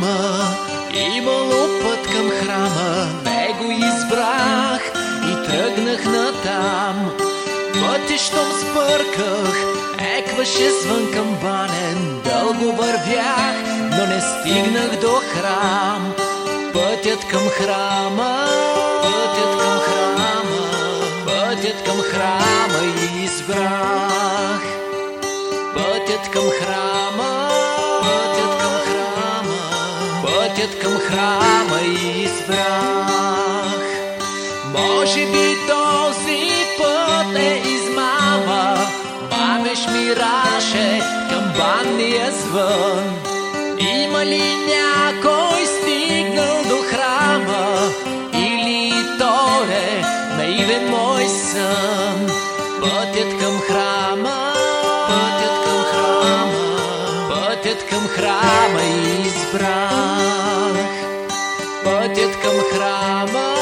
мама, имало път към храма, не го избрах и тръгнах натам. Пътищом спърках, екваше звън към банен, дълго вървях, но не стигнах до храм. Пътят към храма, пътят към храма, пътят към храма избрах. Пътят към храма пътят към храма избрах. Може би този път е измама, мамеш мираше към банния звън. Има ли някой детям храма избрал, по деткам храма